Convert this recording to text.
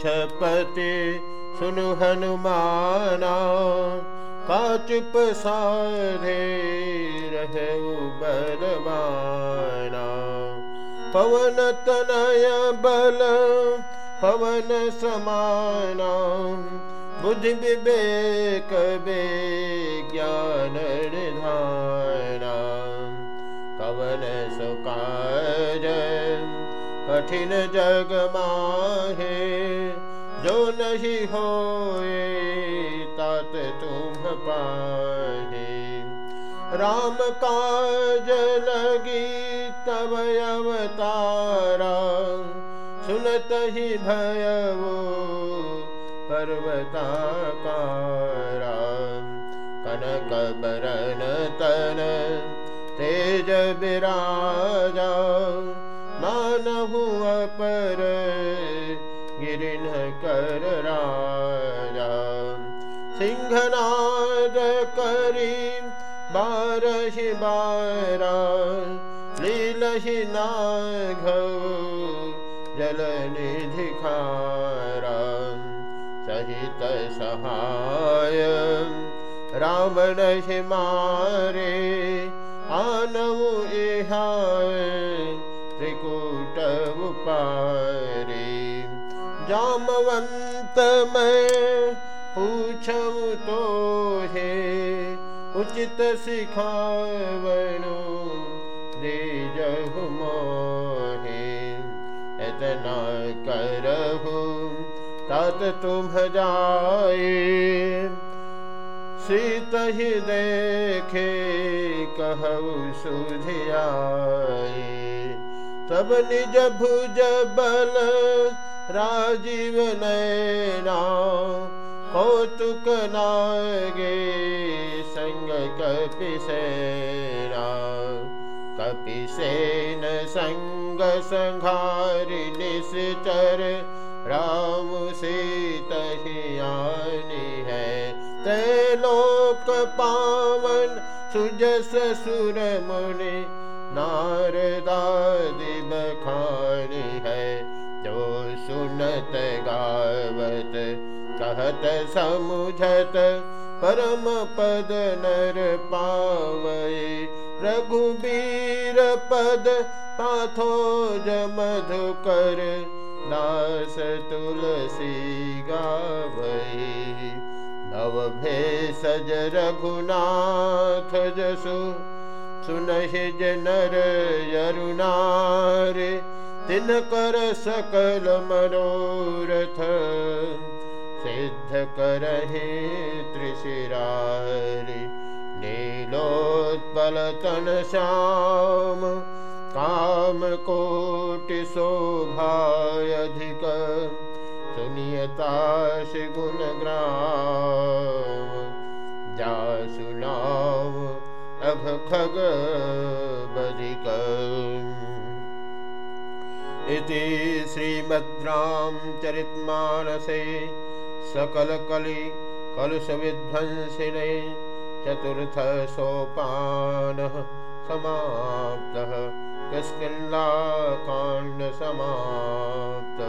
छपति। सुनु हनुमाना काचुप साधे रहे बलवाना। पवन तनय बल पवन समाना। बुद्धि विवेक बे कठिन जग माहे जो नहीं होए तात तुम पाहे। राम काज लगी तब अवतारा सुनत ही भयवो कनक बरन तन तेज विराजा अपर गिरिन कर राजा। सिंहनाद करी बारहि बारा लीलहि नाघ जलनिधिखारा सहित सहाय रावणहि मारे आनौ इहाय जामवंत मैं पूछऊ तो हे उचित सिखावणु दे जहु मोहे। इतना करहु तत तुम जाए। सीत ही देखे, कहु सुधियाए तब निज भुज बल राजीव नैना कौतुक नागे संग कपिसेना। कपिसेन संग संघारि निश्चर राम सीतहियानि है ते लोक पावन सुजस सुर मुनि नारदादि जो सुनत गावत कहत समुझत परम पद नर पावै रघुबीर पद पाथो मधुकर दास तुलसी गावै नव भेषज रघुनाथ जसु सुनहि जनर यरुनारे तिन कर सकल मनोरथ सिद्ध करहे त्रिशिरारि। नीलोत्पल तन श्याम काम कोटि शोभायधिक। सुनियताश गुणग्राम जा सुनाम अघ खग बधिक इति श्रीमद्रामचरितमानसे सकलकलि कलुषविध्वंसिने चतुर्थसोपानः समाप्तः किष्किन्लाकाण्डसमाप्त